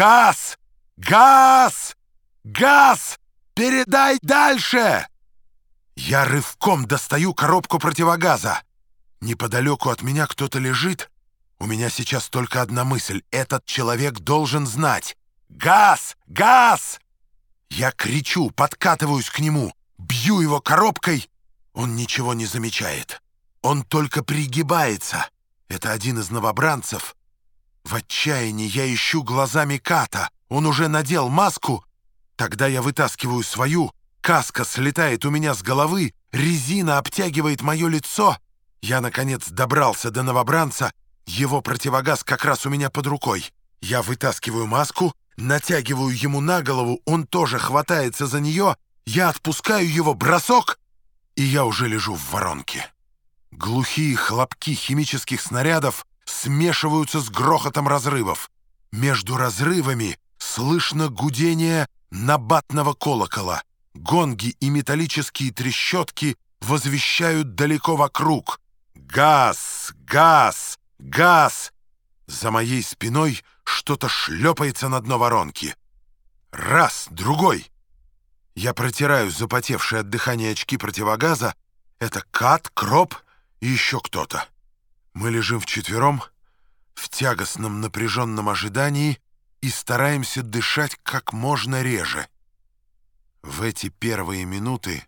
«Газ! Газ! Газ! Передай дальше!» Я рывком достаю коробку противогаза. Неподалеку от меня кто-то лежит. У меня сейчас только одна мысль. Этот человек должен знать. «Газ! Газ!» Я кричу, подкатываюсь к нему, бью его коробкой. Он ничего не замечает. Он только пригибается. Это один из новобранцев. В отчаянии я ищу глазами Ката. Он уже надел маску. Тогда я вытаскиваю свою. Каска слетает у меня с головы. Резина обтягивает мое лицо. Я, наконец, добрался до новобранца. Его противогаз как раз у меня под рукой. Я вытаскиваю маску, натягиваю ему на голову, он тоже хватается за нее. Я отпускаю его бросок, и я уже лежу в воронке. Глухие хлопки химических снарядов смешиваются с грохотом разрывов. Между разрывами слышно гудение набатного колокола. Гонги и металлические трещотки возвещают далеко вокруг. «Газ! Газ! Газ!» За моей спиной что-то шлепается на дно воронки. Раз, другой. Я протираю запотевшие от дыхания очки противогаза. Это Кат, Кроп и еще кто-то. Мы лежим вчетвером в тягостном напряженном ожидании и стараемся дышать как можно реже. В эти первые минуты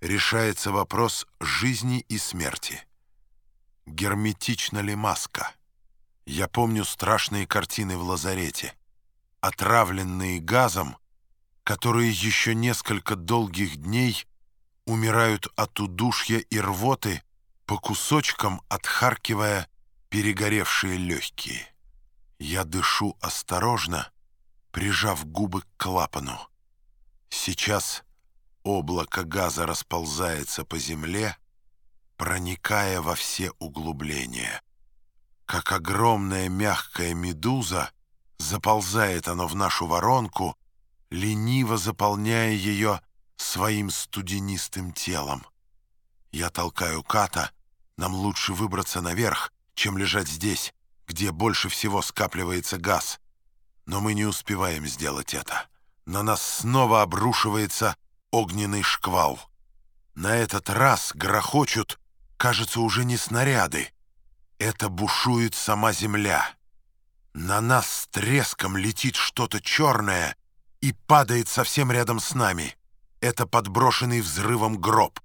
решается вопрос жизни и смерти. Герметична ли маска? Я помню страшные картины в лазарете, отравленные газом, которые еще несколько долгих дней умирают от удушья и рвоты, по кусочкам отхаркивая перегоревшие легкие. Я дышу осторожно, прижав губы к клапану. Сейчас облако газа расползается по земле, проникая во все углубления. Как огромная мягкая медуза, заползает оно в нашу воронку, лениво заполняя ее своим студенистым телом. Я толкаю Ката, нам лучше выбраться наверх, чем лежать здесь, где больше всего скапливается газ. Но мы не успеваем сделать это. На нас снова обрушивается огненный шквал. На этот раз грохочут, кажется, уже не снаряды. Это бушует сама земля. На нас с треском летит что-то черное и падает совсем рядом с нами. Это подброшенный взрывом гроб.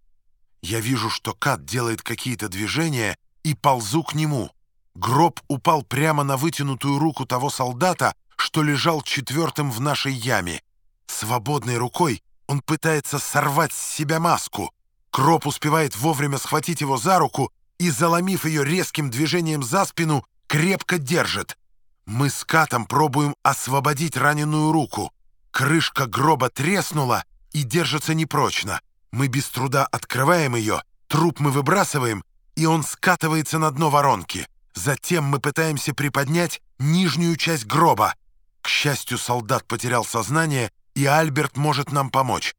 Я вижу, что Кат делает какие-то движения и ползу к нему. Гроб упал прямо на вытянутую руку того солдата, что лежал четвертым в нашей яме. Свободной рукой он пытается сорвать с себя маску. Кроп успевает вовремя схватить его за руку и, заломив ее резким движением за спину, крепко держит. Мы с Катом пробуем освободить раненую руку. Крышка гроба треснула и держится непрочно. Мы без труда открываем ее, труп мы выбрасываем, и он скатывается на дно воронки. Затем мы пытаемся приподнять нижнюю часть гроба. К счастью, солдат потерял сознание, и Альберт может нам помочь.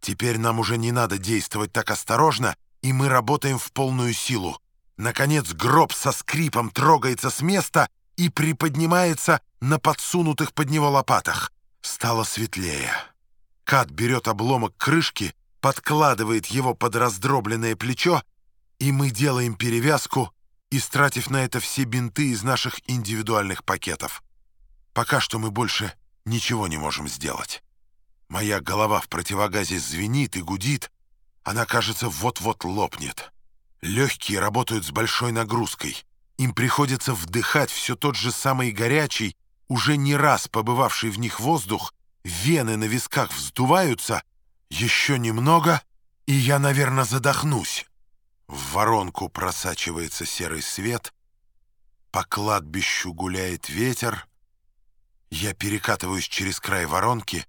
Теперь нам уже не надо действовать так осторожно, и мы работаем в полную силу. Наконец гроб со скрипом трогается с места и приподнимается на подсунутых под него лопатах. Стало светлее. Кат берет обломок крышки, подкладывает его под раздробленное плечо, и мы делаем перевязку, истратив на это все бинты из наших индивидуальных пакетов. Пока что мы больше ничего не можем сделать. Моя голова в противогазе звенит и гудит, она, кажется, вот-вот лопнет. Легкие работают с большой нагрузкой. Им приходится вдыхать все тот же самый горячий, уже не раз побывавший в них воздух, вены на висках вздуваются, еще немного, и я, наверное, задохнусь. В воронку просачивается серый свет, по кладбищу гуляет ветер. Я перекатываюсь через край воронки,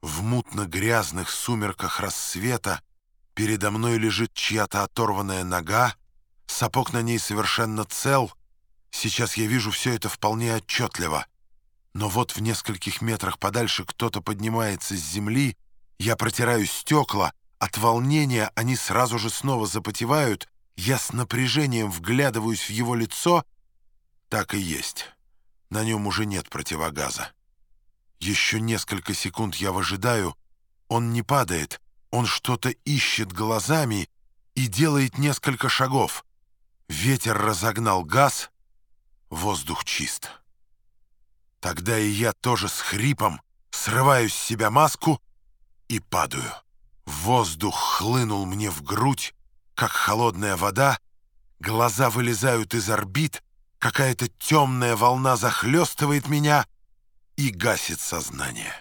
в мутно-грязных сумерках рассвета Передо мной лежит чья-то оторванная нога, сапог на ней совершенно цел. Сейчас я вижу все это вполне отчетливо. Но вот в нескольких метрах подальше кто-то поднимается с земли, я протираю стекла, от волнения они сразу же снова запотевают, я с напряжением вглядываюсь в его лицо. Так и есть. На нем уже нет противогаза. Еще несколько секунд я выжидаю. Он не падает. Он что-то ищет глазами и делает несколько шагов. Ветер разогнал газ. Воздух чист. Тогда и я тоже с хрипом срываю с себя маску и падаю. Воздух хлынул мне в грудь, как холодная вода, глаза вылезают из орбит, какая-то темная волна захлестывает меня — и гасит сознание.